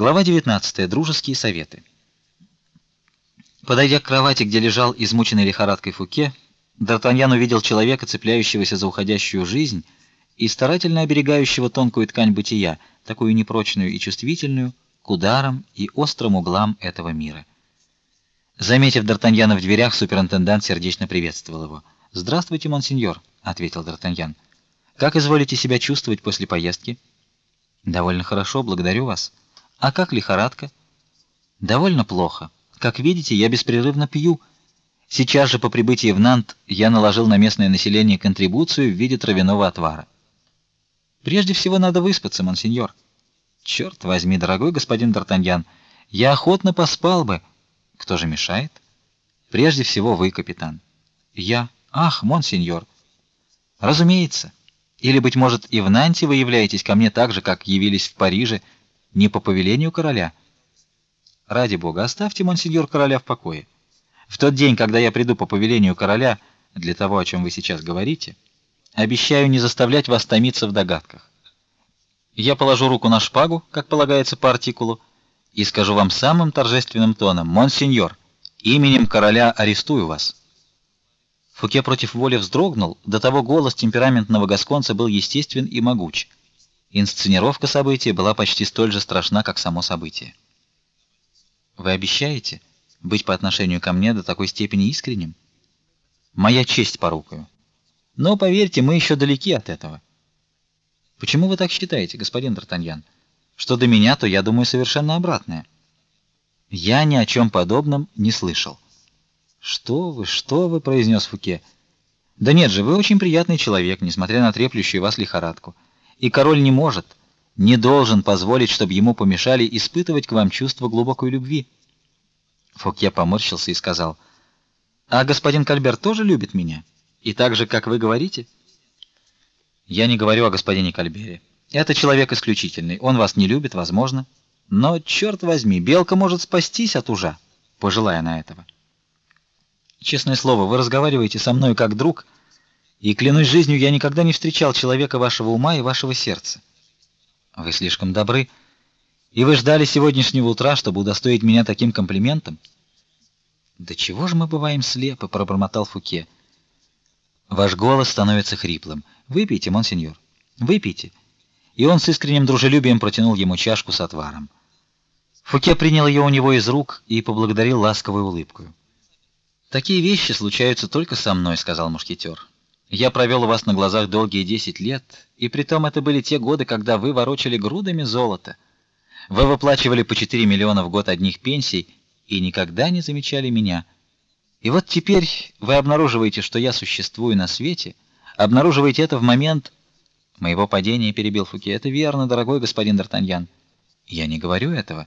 Глава 19. Дружеские советы. Подойдя к кровати, где лежал измученный лихорадкой Фуке, Д'Артаньян увидел человека, цепляющегося за уходящую жизнь и старательно оберегающего тонкую ткань бытия, такую непрочную и чувствительную, к ударам и острым углам этого мира. Заметив Д'Артаньяна в дверях, суперинтендант сердечно приветствовал его. "Здравствуйте, монсеньор", ответил Д'Артаньян. "Как изволите себя чувствовать после поездки?" "Довольно хорошо, благодарю вас." А как лихорадка? Довольно плохо. Как видите, я беспрерывно пью. Сейчас же по прибытии в Нант я наложил на местное население контрибуцию в виде травяного отвара. Прежде всего надо выспаться, монсеньор. Черт возьми, дорогой господин Д'Артаньян, я охотно поспал бы. Кто же мешает? Прежде всего вы, капитан. Я. Ах, монсеньор. Разумеется. Или быть может, и в Нанте вы являетесь ко мне так же, как явились в Париже не по повелению короля. Ради бога, оставьте монсеньор короля в покое. В тот день, когда я приду по повелению короля для того, о чем вы сейчас говорите, обещаю не заставлять вас томиться в догадках. Я положу руку на шпагу, как полагается по артикулу, и скажу вам самым торжественным тоном: "Монсеньор, именем короля арестую вас". Фуке против воли вздрогнул, до того голос темпераментного гасконца был естествен и могуч. Инсценировка события была почти столь же страшна, как само событие. Вы обещаете быть по отношению ко мне до такой степени искренним? Моя честь порукою. Но поверьте, мы еще далеки от этого. Почему вы так считаете, господин Д'Артаньян? Что до меня, то я думаю совершенно обратное. Я ни о чем подобном не слышал. Что вы, что вы, произнес Фуке. Да нет же, вы очень приятный человек, несмотря на треплющую вас лихорадку и король не может, не должен позволить, чтобы ему помешали испытывать к вам чувство глубокой любви. Фокье поморщился и сказал: "А господин Кальбер тоже любит меня, и так же, как вы говорите?" "Я не говорю о господине Кальбере. Это человек исключительный. Он вас не любит, возможно, но черт возьми, белка может спастись от ужа, пожелая на этого. Честное слово, вы разговариваете со мной как друг, и клянусь жизнью, я никогда не встречал человека вашего ума и вашего сердца. Вы слишком добры, и вы ждали сегодняшнего утра, чтобы удостоить меня таким комплиментом. Да чего же мы бываем слепы, пробормотал Фуке. Ваш голос становится хриплым. Выпейте, монсеньор. Выпейте. И он с искренним дружелюбием протянул ему чашку с отваром. Фуке принял ее у него из рук и поблагодарил ласковой улыбкой. Такие вещи случаются только со мной, сказал мушкетер. Я провел у вас на глазах долгие десять лет, и притом это были те годы, когда вы ворочали грудами золота. Вы выплачивали по 4 миллиона в год одних пенсий и никогда не замечали меня. И вот теперь вы обнаруживаете, что я существую на свете, обнаруживаете это в момент моего падения, перебил Фуке. Это верно, дорогой господин Д'Артаньян. Я не говорю этого,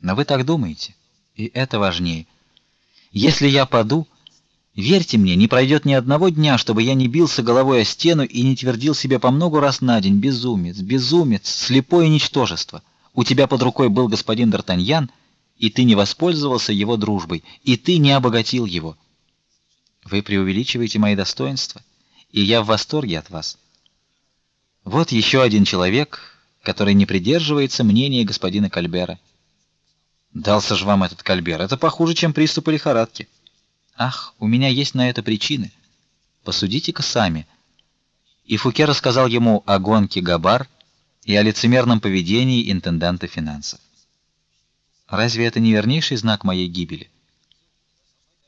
но вы так думаете, и это важнее. Если я паду, Верьте мне, не пройдет ни одного дня, чтобы я не бился головой о стену и не твердил себе по много раз на день: безумец, безумец, слепое ничтожество. У тебя под рукой был господин Д'Артаньян, и ты не воспользовался его дружбой, и ты не обогатил его. Вы преувеличиваете мои достоинства, и я в восторге от вас. Вот еще один человек, который не придерживается мнения господина Кальбера. Дался же вам этот Кальбер. Это похуже, чем приступ лихорадки. Ах, у меня есть на это причины. Посудите-ка сами. И Фуке рассказал ему о гонке Габар и о лицемерном поведении интенданта финансов. Разве это не вернейший знак моей гибели?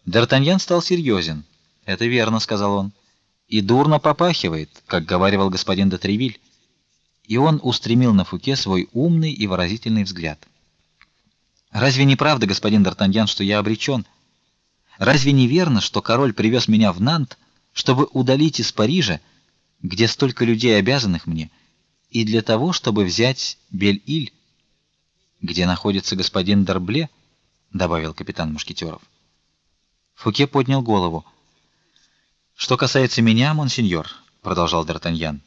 Д'Артаньян стал серьезен. Это верно, сказал он. И дурно попахивает, как говаривал господин де Тревиль. И он устремил на Фуке свой умный и выразительный взгляд. Разве не правда, господин Д'Артаньян, что я обречен? Разве не верно, что король привез меня в Нант, чтобы удалить из Парижа, где столько людей обязанных мне, и для того, чтобы взять Бель-Иль, где находится господин Дарбле, добавил капитан мушкетеров. Фуке поднял голову. Что касается меня, монсеньор, продолжал Д'Артаньян,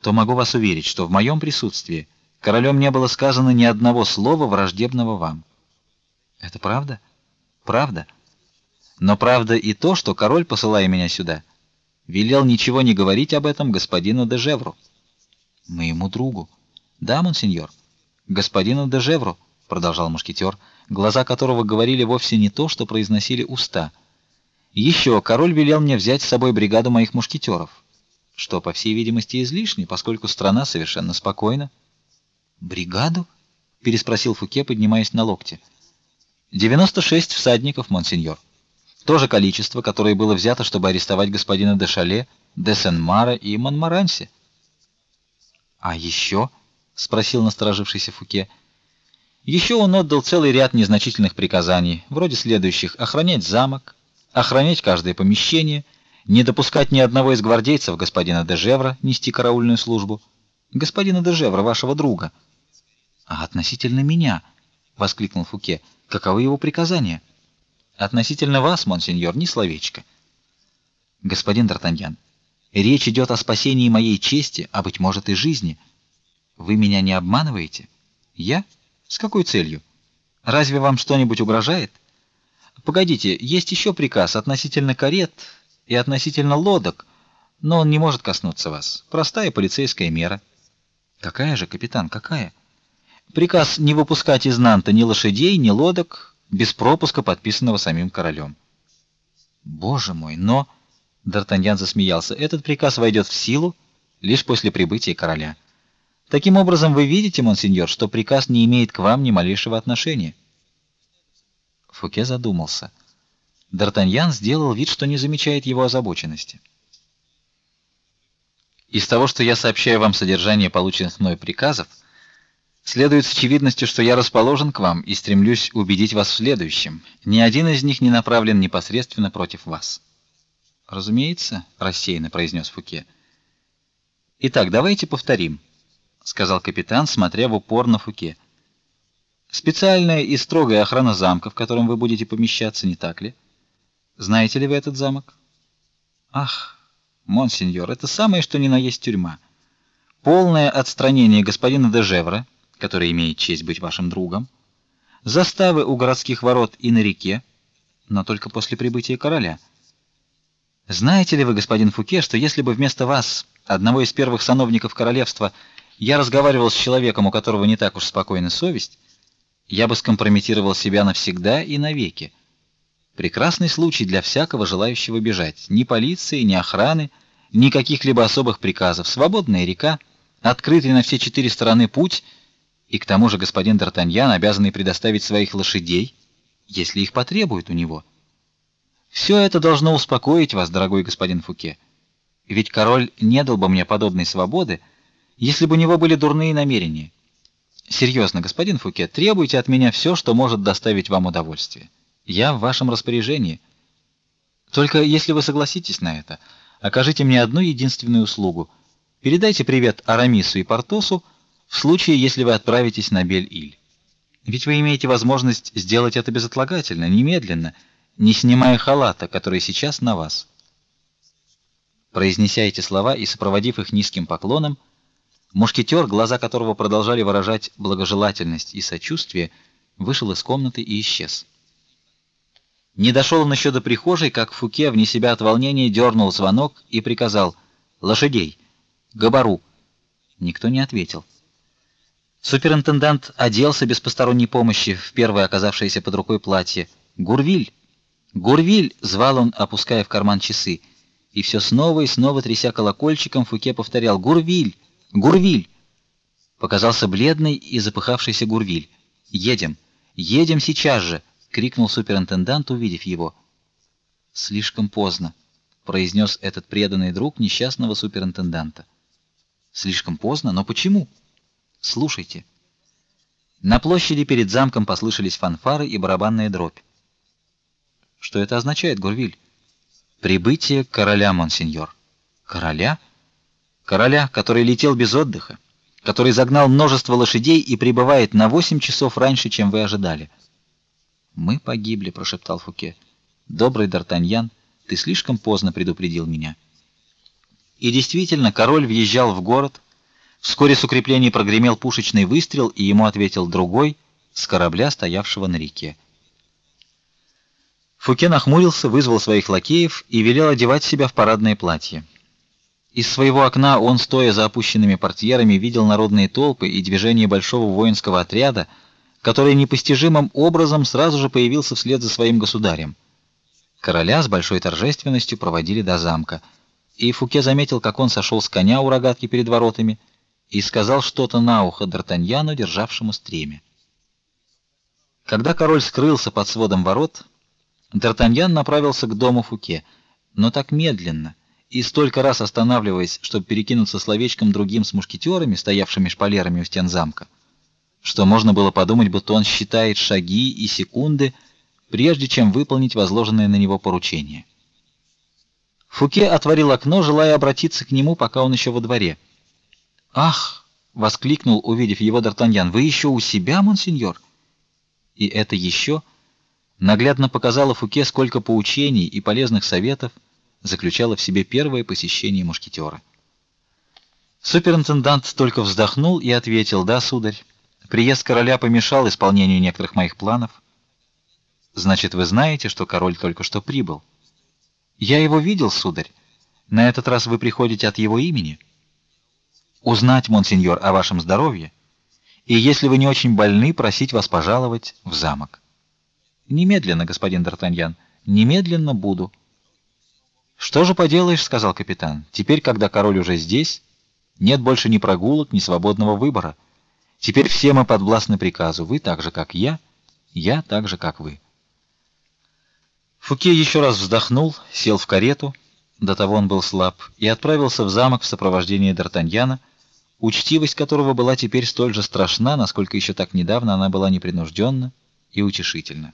то могу вас уверить, что в моем присутствии королем не было сказано ни одного слова враждебного вам. Это правда? Правда? Но правда и то, что король, посылая меня сюда, велел ничего не говорить об этом господину де Жевру. Моему другу. Да, монсеньор. Господину де Жевру. продолжал мушкетер, глаза которого говорили вовсе не то, что произносили уста. Еще король велел мне взять с собой бригаду моих мушкетеров, что, по всей видимости, излишне, поскольку страна совершенно спокойна. Бригаду? переспросил Фуке, поднимаясь на локте. «Девяносто шесть всадников, монсеньор. То же количество, которое было взято, чтобы арестовать господина де Шале, де Сен-Мара и Монмаранси. А еще?» — спросил насторожившийся Фуке. Еще он отдал целый ряд незначительных приказаний, вроде следующих: охранять замок, охранять каждое помещение, не допускать ни одного из гвардейцев господина де Жевра нести караульную службу, господина де Жевра, вашего друга. А относительно меня, воскликнул Фуке. Каковы его приказания? Относительно вас, монсеньор, ни словечко. Господин Д'Артаньян, речь идет о спасении моей чести, а быть может и жизни. Вы меня не обманываете? Я? С какой целью? Разве вам что-нибудь угрожает? Погодите, есть еще приказ относительно карет и относительно лодок, но он не может коснуться вас. Простая полицейская мера. Какая же, капитан, какая? Приказ не выпускать из Нанта ни лошадей, ни лодок без пропуска, подписанного самим королем. Боже мой, но Д'Артаньян засмеялся. Этот приказ войдет в силу лишь после прибытия короля. Таким образом, вы видите, монсеньор, что приказ не имеет к вам ни малейшего отношения. Фуке задумался. Д'Артаньян сделал вид, что не замечает его озабоченности. Из того, что я сообщаю вам содержание полученных мной приказов, следует с очевидностью, что я расположен к вам и стремлюсь убедить вас в следующем: ни один из них не направлен непосредственно против вас. Разумеется, рассеянно произнес Фуке. Итак, давайте повторим сказал капитан, смотря в упор на Фуке. Специальная и строгая охрана замка, в котором вы будете помещаться, не так ли? Знаете ли вы этот замок? Ах, монсеньор, это самое что ни на есть тюрьма. Полное отстранение господина де Жевра, который имеет честь быть вашим другом, заставы у городских ворот и на реке, но только после прибытия короля. Знаете ли вы, господин Фуке, что если бы вместо вас, одного из первых сановников королевства, я разговаривал с человеком, у которого не так уж спокойна совесть, я бы скомпрометировал себя навсегда и навеки. Прекрасный случай для всякого желающего бежать. Ни полиции, ни охраны, ни каких-либо особых приказов. Свободная река, открытый на все четыре стороны путь, и к тому же господин Д'Артаньян обязанный предоставить своих лошадей, если их потребуют у него. Все это должно успокоить вас, дорогой господин Фуке. Ведь король не дал бы мне подобной свободы, если бы у него были дурные намерения. Серьезно, господин Фуке, требуйте от меня все, что может доставить вам удовольствие. Я в вашем распоряжении. Только если вы согласитесь на это, окажите мне одну единственную услугу. Передайте привет Арамису и Портосу в случае, если вы отправитесь на Бель-Иль. Ведь вы имеете возможность сделать это безотлагательно, немедленно, не снимая халата, который сейчас на вас. Произнеся эти слова и сопроводив их низким поклоном, Мушкетер, глаза которого продолжали выражать благожелательность и сочувствие, вышел из комнаты и исчез. Не дошел он еще до прихожей, как Фуке вне себя от волнения дернул звонок и приказал: "Лошадей, габару". Никто не ответил. Суперинтендант оделся без посторонней помощи в первое оказавшееся под рукой платье. "Гурвиль! Гурвиль!" звал он, опуская в карман часы, и все снова и снова тряся колокольчиком, Фуке повторял: "Гурвиль! Гурвиль. Показался бледный и запыхавшийся Гурвиль. Едем, едем сейчас же, крикнул суперинтендант, увидев его. Слишком поздно, произнес этот преданный друг несчастного суперинтенданта. Слишком поздно, но почему? Слушайте. На площади перед замком послышались фанфары и барабанная дробь. Что это означает, Гурвиль? Прибытие короля, монсеньор. Короля? короля, который летел без отдыха, который загнал множество лошадей и прибывает на восемь часов раньше, чем вы ожидали. Мы погибли, прошептал Фуке. Добрый Д'Артаньян, ты слишком поздно предупредил меня. И действительно, король въезжал в город. Вскоре с укреплений прогремел пушечный выстрел, и ему ответил другой с корабля, стоявшего на реке. Фуке нахмурился, вызвал своих лакеев и велел одевать себя в парадное платье. Из своего окна он, стоя за опущенными портьерами, видел народные толпы и движение большого воинского отряда, который непостижимым образом сразу же появился вслед за своим государем. Короля с большой торжественностью проводили до замка, и Фуке заметил, как он сошел с коня у рогатки перед воротами и сказал что-то на ухо Д'Артаньяну, державшему стремя. Когда король скрылся под сводом ворот, Д'Артаньян направился к дому Фуке, но так медленно и столько раз останавливаясь, чтобы перекинуться словечком другим с мушкетерами, стоявшими шпалерами у стен замка, что можно было подумать, будто он считает шаги и секунды, прежде чем выполнить возложенное на него поручение. Фуке отворил окно, желая обратиться к нему, пока он еще во дворе. "Ах!" воскликнул, увидев его Д'Артаньян. "Вы еще у себя, монсеньор?" И это еще наглядно показало Фуке, сколько поучений и полезных советов заключало в себе первое посещение мушкетера. Суперинтендант только вздохнул и ответил: "Да, сударь. Приезд короля помешал исполнению некоторых моих планов. Значит, вы знаете, что король только что прибыл?" "Я его видел, сударь. На этот раз вы приходите от его имени?" "Узнать, монсеньор, о вашем здоровье и если вы не очень больны, просить вас пожаловать в замок. Немедленно, господин Д'Артаньян, немедленно буду. Что же поделаешь, сказал капитан. Теперь, когда король уже здесь, нет больше ни прогулок, ни свободного выбора. Теперь все мы подвластны приказу, вы так же, как я, я так же, как вы. Фуке еще раз вздохнул, сел в карету, до того он был слаб, и отправился в замок в сопровождении Д'Артаньяна учтивость которого была теперь столь же страшна, насколько еще так недавно она была непринужденна и утешительна.